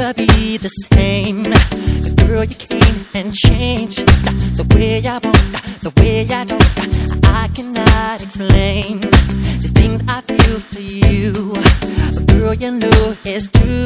never be the same. Cause girl, you came and changed the way I want, the way I don't. I cannot explain the things I feel for you. But girl, you know it's true.